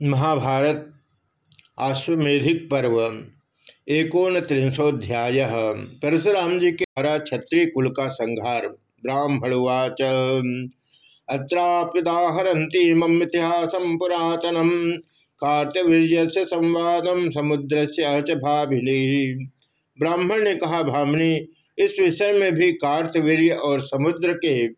महाभारत आश्वेधिक पर्व एकोन त्रिंशोध्याय परशुराम जी के द्वारा क्षत्रिय कुल का संहार, ब्राह्मणवाच। अत्रापिदाहरती मम इतिहासम पुरातनम कार्तवीर्य संवाद समुद्र से भाभिनी ब्राह्मण ने कहा, भामिनी, इस विषय में भी कार्तवीर्य और समुद्र के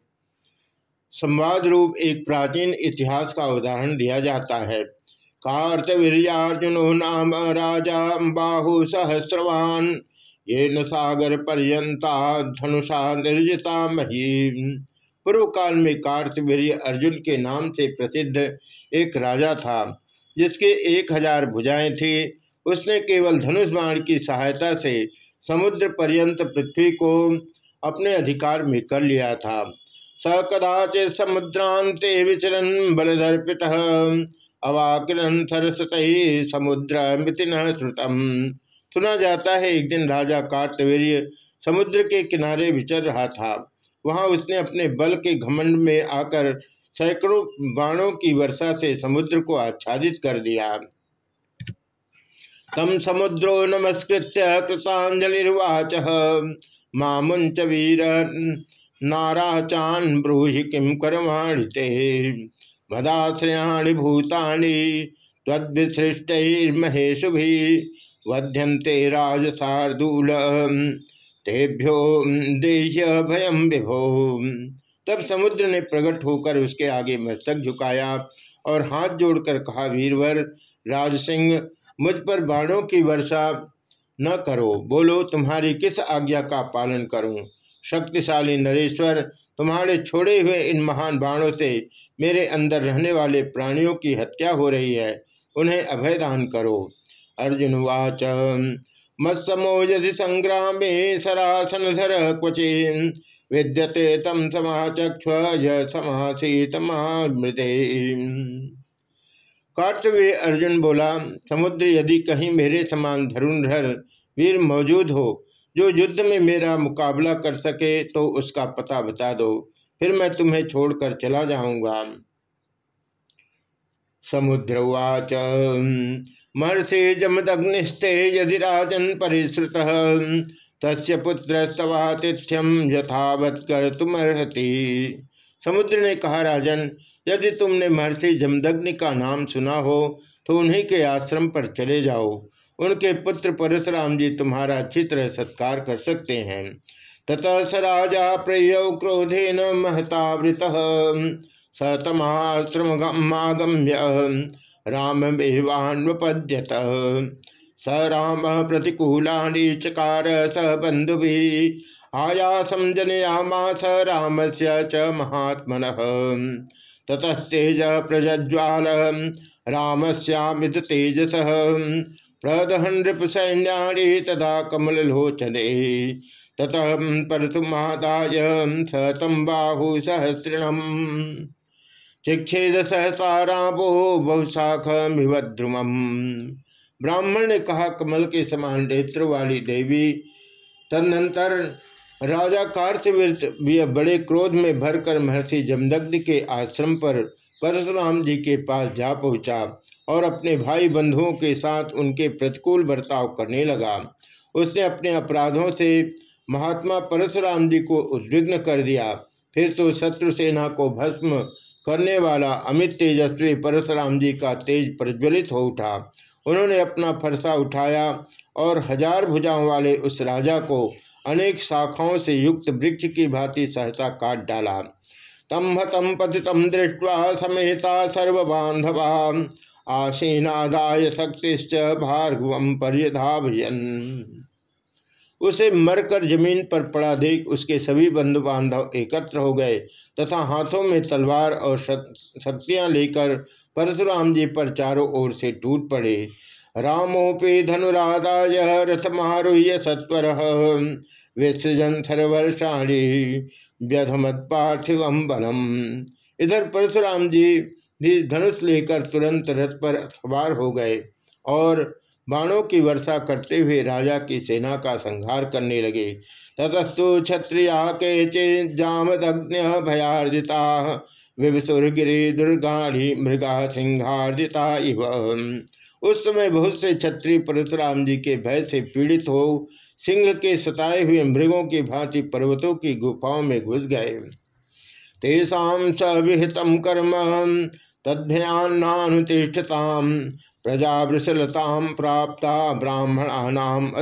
संवाद रूप एक प्राचीन इतिहास का उदाहरण दिया जाता है। कार्तवीर्यार्जुनो नाम राजा बाहु सहस्रवान ये न सागर पर्यंता धनुषा निर्जिता मही पूर्व काल में कार्तवीर्य अर्जुन के नाम से प्रसिद्ध एक राजा था, जिसके एक हज़ार भुजाएँ थी। उसने केवल धनुष बाण की सहायता से समुद्र पर्यंत पृथ्वी को अपने अधिकार में कर लिया था। स कदाचित समुद्रांते विचरन बलदर्पित। अवाकिन सरसत समुद्र मितिन श्रुतम सुना जाता है, एक दिन राजा कार्तवीर्य समुद्र के किनारे विचर रहा था। वहाँ उसने अपने बल के घमंड में आकर सैकड़ों बाणों की वर्षा से समुद्र को आच्छादित कर दिया। तम समुद्रो नमस्कृत कृतांजलिर्वाच। मामुंच वीर नाराचान ब्रूहि किम कर्माणिते। मदाश्रयाणि भूतानि तद्विसृष्टैर्महेशु भी वध्यन्ते राजसार्दूल। तेभ्यो देश भयम विभो। तब समुद्र ने प्रकट होकर उसके आगे मस्तक झुकाया और हाथ जोड़कर कहा, वीरवर राज सिंह मुझ पर बाणों की वर्षा न करो। बोलो, तुम्हारी किस आज्ञा का पालन करूँ? शक्तिशाली नरेश्वर, तुम्हारे छोड़े हुए इन महान बाणों से मेरे अंदर रहने वाले प्राणियों की हत्या हो रही है, उन्हें अभयदान करो। अर्जुन वाच, मत्समो यदि संग्राम सरासन धर क्वचि विद्यते तम समाचक्ष समासीत कार्तवीर अर्जुन बोला, समुद्र यदि कहीं मेरे समान धरुणधर वीर मौजूद हो जो युद्ध में मेरा मुकाबला कर सके तो उसका पता बता दो, फिर मैं तुम्हें छोड़कर चला जाऊँगा। समुद्रवाच महर्षि जमदग्निस्ते यदि राजन परिश्रुत, तस्य पुत्र स्तवातिथ्यम यथावत कर तुम समुद्र ने कहा, राजन, यदि तुमने महर्षि जमदग्नि का नाम सुना हो तो उन्हीं के आश्रम पर चले जाओ। उनके पुत्र परशुराम जी तुम्हारा अच्छी तरह सत्कार कर सकते हैं। ततः स राजा प्रिय क्रोधेन महतावृत। सतमाश्रमागम्य राम बेवान्वपद्यत स राम प्रतिकूला चकार स बंधु आयासम जनयामास राम से च महात्मन। ततस्तेज प्रज्वाल राम श्यामित तेजस प्रदहन नृप सैन्याणी तदा कमलोचने ततः परसुमादाय स तम बाहु सहस्रिणम। चिक्षेद सहसा रामो बहुशाखमिवद्रुमम ब्राह्मण ने कहा, कमल के समान नेत्र वाली देवी, तदनंतर राजा कार्तवीर बड़े क्रोध में भरकर महर्षि जमदग्नि के आश्रम पर परशुराम जी के पास जा पहुँचा। और अपने भाई बंधुओं के साथ उनके प्रतिकूल बर्ताव करने लगा। उसने अपने अपराधों से महात्मा परशुराम जी को उद्विग्न कर दिया। फिर तो शत्रु सेना को भस्म करने वाला अमित तेजस्वी परशुराम जी का तेज प्रज्वलित हो उठा। उन्होंने अपना फरसा उठाया और हज़ार भुजाओं वाले उस राजा को अनेक शाखाओं से युक्त वृक्ष की भांति सहसा काट डाला। तम हतम पतितम दृष्टवा समेता सर्वबांधवा आसीनादाय शक्तिश्च भार्गवम पर्यधाभयन उसे मरकर ज़मीन पर पड़ा देख उसके सभी बंधु बांधव एकत्र हो गए तथा हाथों में तलवार और शक्तियाँ लेकर परशुराम जी पर चारों ओर से टूट पड़े। रामोपे धनुराधाय रथमारुह्य सत्वर विसृजन सर्वर्षाणी व्यधमत पार्थिव बलम। इधर परशुराम जी भी धनुष लेकर तुरंत रथ पर सवार हो गए और बाणों की वर्षा करते हुए राजा की सेना का संहार करने लगे। ततस्तु क्षत्रिया के जामदग्न भयार्जिता विवसुरगिरी दुर्गाढ़ी मृगा सिंहार्जिता इव। उस समय बहुत से क्षत्रिय परशुराम जी के भय से पीड़ित हो सिंह के सताए हुए मृगों की भांति पर्वतों की गुफाओं में घुस गए। तेषा सविहितम कर्म तद्भयान्नानुतिष्ठताम प्रजा वृषलताम प्राप्ता ब्राह्मणानाम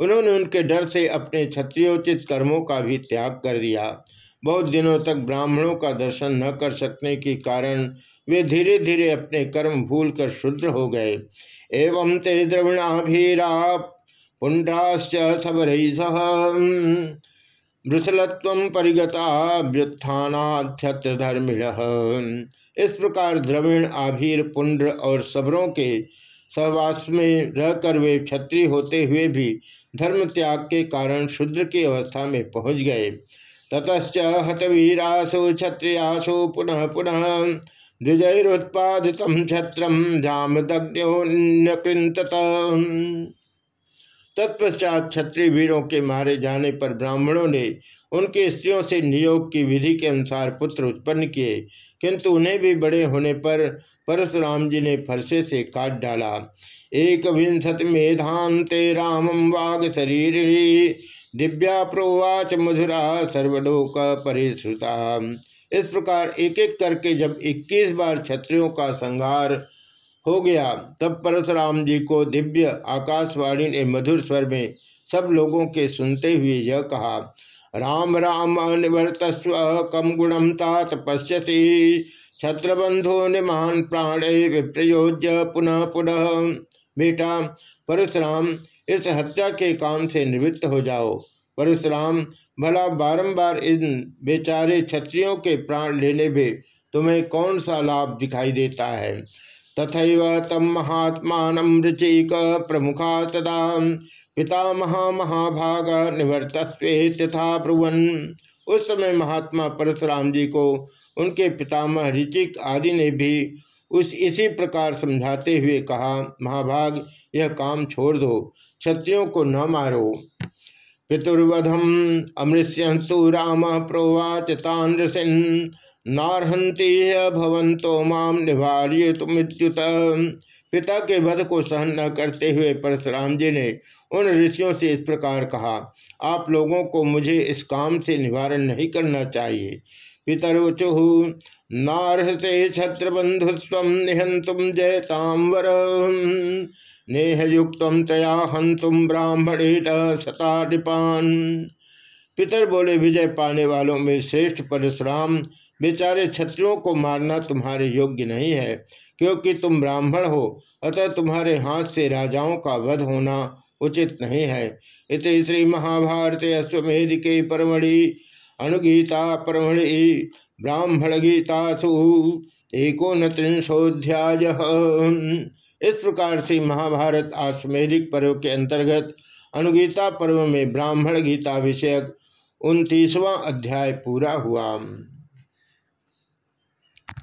उन्होंने उनके डर से अपने क्षत्रियोचित कर्मों का भी त्याग कर दिया। बहुत दिनों तक ब्राह्मणों का दर्शन न कर सकने के कारण वे धीरे धीरे अपने कर्म भूल कर शुद्र हो गए। एवं ते द्रविणाभीरा पुंड्राश्च सबर सह। वृषलत्व परिगता व्युत्थानाध्यत्र धर्मिण इस प्रकार द्रविण, आभीर पुंड्र और सबरों के सहवास में रहकर वे क्षत्रिय होते हुए भी धर्म त्याग के कारण शूद्र की अवस्था में पहुँच गए। ततच हतवीरासो क्षत्रियासु पुनः पुनः द्विजैरुत्पादित छत्रम जामदग्न्योन्यकृत तत्पश्चात क्षत्रिय वीरों के मारे जाने पर ब्राह्मणों ने उनके स्त्रियों से नियोग की विधि के अनुसार पुत्र उत्पन्न किए, किंतु उन्हें भी बड़े होने पर परशुराम जी ने फरसे से काट डाला। एक विंशत मेधांते रामम वाग शरीर दिव्या प्रोवाच मधुरा सर्वलोक परिश्रुता। इस प्रकार एक एक करके जब 21 बार क्षत्रियों का संहार हो गया। तब परशुराम जी को दिव्य आकाशवाणी ने मधुर स्वर में सब लोगों के सुनते हुए यह कहा, राम राम निवर्तस्व कम गुणम तात पश्यसी। छत्रबंधो निमान प्राणे विप्रयोज्य पुनः पुनः। बेटा, परशुराम, इस हत्या के काम से निवृत्त हो जाओ। परशुराम, भला बारंबार इन बेचारे क्षत्रियों के प्राण लेने में तुम्हें कौन सा लाभ दिखाई देता है? तथा तम महात्मा ऋचिक प्रमुखा तदा पिता महा महाभाग निवर्तस्वेथा ब्रुवन। उस समय महात्मा परशुराम जी को उनके पितामह ऋचिक आदि ने भी उस इसी प्रकार समझाते हुए कहा, महाभाग, यह काम छोड़ दो, क्षत्रियों को न मारो। पितुर्वधम अमृष्यंसु राम प्रोवाच तान नारहंती भवंतो माम निवार्य तुमिद्युत पिता के वध को सहन न करते हुए परशुराम जी ने उन ऋषियों से इस प्रकार कहा, आप लोगों को मुझे इस काम से निवारण नहीं करना चाहिए। पितरुचु नारहते छत्रबंधुस्व निहंतुम जयतांवर नेहयुक्त तया हंतुम ब्राह्मणेट सता निपान पितर बोले, विजय पाने वालों में श्रेष्ठ परशुराम, बेचारे क्षत्रियों को मारना तुम्हारे योग्य नहीं है, क्योंकि तुम ब्राह्मण हो, अतः तुम्हारे हाथ से राजाओं का वध होना उचित नहीं है। इत श्री महाभारत अश्वमेध के परमणि, अनुगीता परमणि ब्राह्मण गीतासु एकोन त्रिंशोध्याय इस प्रकार से महाभारत आश्वेधिक पर्व के अंतर्गत अनुगीता पर्व में ब्राह्मण गीता विषयक उनतीसवां अध्याय पूरा हुआ।